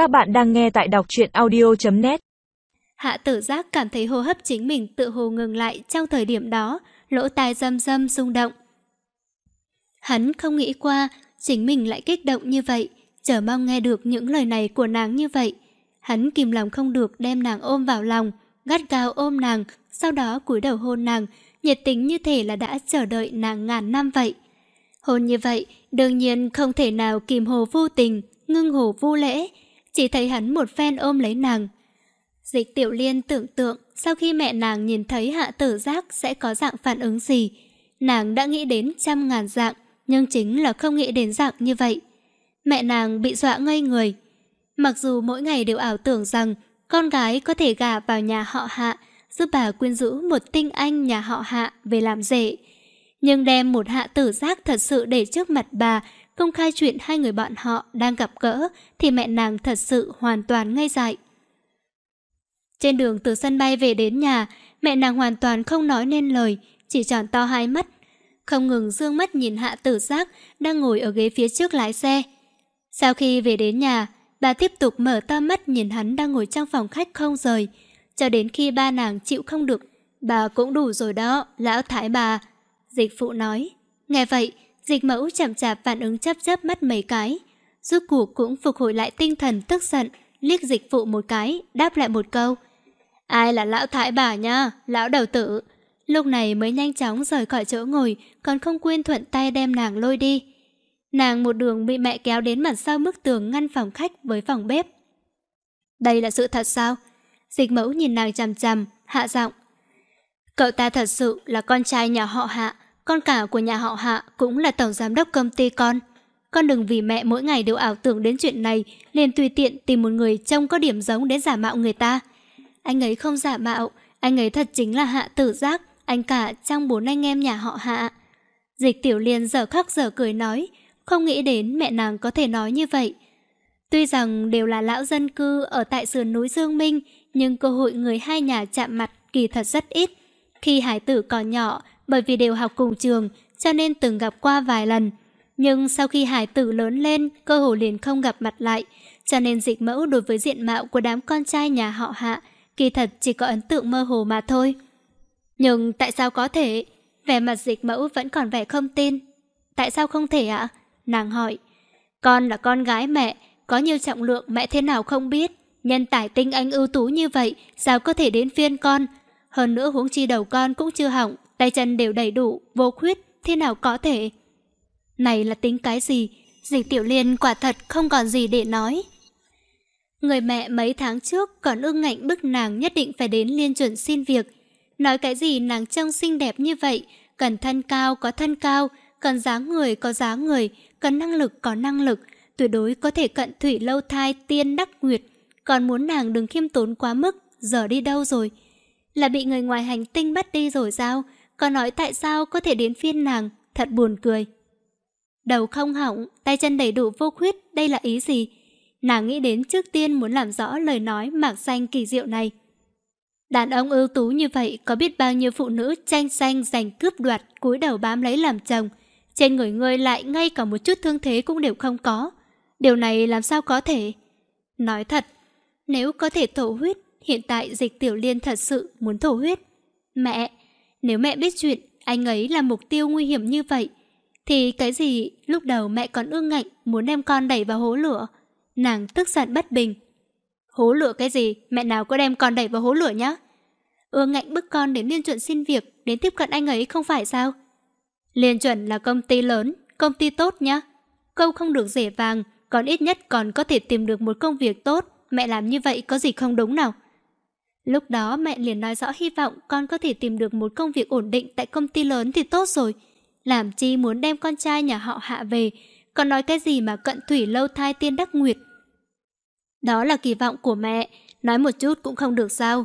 Các bạn đang nghe tại đọc truyện audio.net Hạ tử giác cảm thấy hô hấp chính mình tự hồ ngừng lại trong thời điểm đó, lỗ tai râm râm rung động. Hắn không nghĩ qua, chính mình lại kích động như vậy, chờ mong nghe được những lời này của nàng như vậy. Hắn kìm lòng không được đem nàng ôm vào lòng, gắt gao ôm nàng, sau đó cúi đầu hôn nàng, nhiệt tình như thể là đã chờ đợi nàng ngàn năm vậy. Hôn như vậy, đương nhiên không thể nào kìm hồ vô tình, ngưng hồ vô lễ, chỉ thấy hắn một phen ôm lấy nàng. Dịch tiểu liên tưởng tượng sau khi mẹ nàng nhìn thấy hạ tử giác sẽ có dạng phản ứng gì. Nàng đã nghĩ đến trăm ngàn dạng, nhưng chính là không nghĩ đến dạng như vậy. Mẹ nàng bị dọa ngây người. Mặc dù mỗi ngày đều ảo tưởng rằng con gái có thể gả vào nhà họ hạ, giúp bà quyên rũ một tinh anh nhà họ hạ về làm rể. Nhưng đem một hạ tử giác thật sự để trước mặt bà, công khai chuyện hai người bạn họ đang gặp gỡ, thì mẹ nàng thật sự hoàn toàn ngây dại. Trên đường từ sân bay về đến nhà, mẹ nàng hoàn toàn không nói nên lời, chỉ tròn to hai mắt. Không ngừng dương mắt nhìn hạ tử giác đang ngồi ở ghế phía trước lái xe. Sau khi về đến nhà, bà tiếp tục mở to mắt nhìn hắn đang ngồi trong phòng khách không rời. Cho đến khi ba nàng chịu không được, bà cũng đủ rồi đó, lão thái bà. Dịch phụ nói. Nghe vậy, dịch mẫu chậm chạp phản ứng chấp chấp mắt mấy cái. Rốt cuộc cũng phục hồi lại tinh thần tức giận, liếc dịch phụ một cái, đáp lại một câu. Ai là lão thái bà nha, lão đầu tử. Lúc này mới nhanh chóng rời khỏi chỗ ngồi, còn không quên thuận tay đem nàng lôi đi. Nàng một đường bị mẹ kéo đến mặt sau bức tường ngăn phòng khách với phòng bếp. Đây là sự thật sao? Dịch mẫu nhìn nàng chằm chằm, hạ giọng. Cậu ta thật sự là con trai nhà họ hạ, con cả của nhà họ hạ cũng là tổng giám đốc công ty con. Con đừng vì mẹ mỗi ngày đều ảo tưởng đến chuyện này, liền tùy tiện tìm một người trông có điểm giống để giả mạo người ta. Anh ấy không giả mạo, anh ấy thật chính là hạ tử giác, anh cả trong bốn anh em nhà họ hạ. Dịch tiểu liên giờ khóc giờ cười nói, không nghĩ đến mẹ nàng có thể nói như vậy. Tuy rằng đều là lão dân cư ở tại sườn núi Dương Minh, nhưng cơ hội người hai nhà chạm mặt kỳ thật rất ít. Khi hải tử còn nhỏ, bởi vì đều học cùng trường, cho nên từng gặp qua vài lần. Nhưng sau khi hải tử lớn lên, cơ hồ liền không gặp mặt lại, cho nên dịch mẫu đối với diện mạo của đám con trai nhà họ hạ, kỳ thật chỉ có ấn tượng mơ hồ mà thôi. Nhưng tại sao có thể? Vẻ mặt dịch mẫu vẫn còn vẻ không tin. Tại sao không thể ạ? Nàng hỏi. Con là con gái mẹ, có nhiều trọng lượng mẹ thế nào không biết. Nhân tài tinh anh ưu tú như vậy, sao có thể đến phiên con? Hơn nữa huống chi đầu con cũng chưa hỏng, tay chân đều đầy đủ, vô khuyết, thế nào có thể? Này là tính cái gì? Dịch tiểu liên quả thật không còn gì để nói. Người mẹ mấy tháng trước còn ương ngạnh bức nàng nhất định phải đến liên chuẩn xin việc. Nói cái gì nàng trông xinh đẹp như vậy, cần thân cao có thân cao, cần dáng người có dáng người, cần năng lực có năng lực, tuyệt đối có thể cận thủy lâu thai tiên đắc nguyệt. Còn muốn nàng đừng khiêm tốn quá mức, giờ đi đâu rồi? Là bị người ngoài hành tinh bắt đi rồi sao? Còn nói tại sao có thể đến phiên nàng, thật buồn cười. Đầu không hỏng, tay chân đầy đủ vô khuyết, đây là ý gì? Nàng nghĩ đến trước tiên muốn làm rõ lời nói mạc xanh kỳ diệu này. Đàn ông ưu tú như vậy có biết bao nhiêu phụ nữ tranh xanh giành cướp đoạt cúi đầu bám lấy làm chồng. Trên người ngươi lại ngay cả một chút thương thế cũng đều không có. Điều này làm sao có thể? Nói thật, nếu có thể thổ huyết, hiện tại dịch tiểu liên thật sự muốn thổ huyết. Mẹ, nếu mẹ biết chuyện anh ấy là mục tiêu nguy hiểm như vậy, thì cái gì lúc đầu mẹ còn ương ngạnh muốn đem con đẩy vào hố lửa. Nàng tức giận bất bình. Hố lửa cái gì? Mẹ nào có đem con đẩy vào hố lửa nhá? Ương ngạnh bức con đến liên chuẩn xin việc, đến tiếp cận anh ấy không phải sao? Liên chuẩn là công ty lớn, công ty tốt nhá. Câu không được rẻ vàng, còn ít nhất còn có thể tìm được một công việc tốt. Mẹ làm như vậy có gì không đúng nào? Lúc đó mẹ liền nói rõ hy vọng con có thể tìm được một công việc ổn định tại công ty lớn thì tốt rồi. Làm chi muốn đem con trai nhà họ hạ về, còn nói cái gì mà cận thủy lâu thai tiên đắc nguyệt. Đó là kỳ vọng của mẹ, nói một chút cũng không được sao.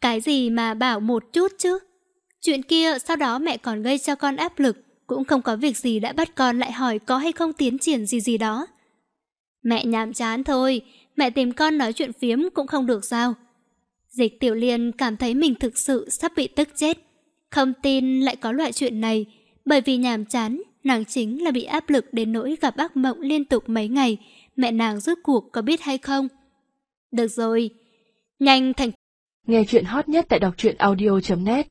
Cái gì mà bảo một chút chứ? Chuyện kia sau đó mẹ còn gây cho con áp lực, cũng không có việc gì đã bắt con lại hỏi có hay không tiến triển gì gì đó. Mẹ nhàm chán thôi, mẹ tìm con nói chuyện phiếm cũng không được sao. Dịch tiểu liên cảm thấy mình thực sự sắp bị tức chết. Không tin lại có loại chuyện này, bởi vì nhàm chán, nàng chính là bị áp lực đến nỗi gặp ác mộng liên tục mấy ngày, mẹ nàng rốt cuộc có biết hay không? Được rồi, nhanh thành... Nghe chuyện hot nhất tại đọc truyện audio.net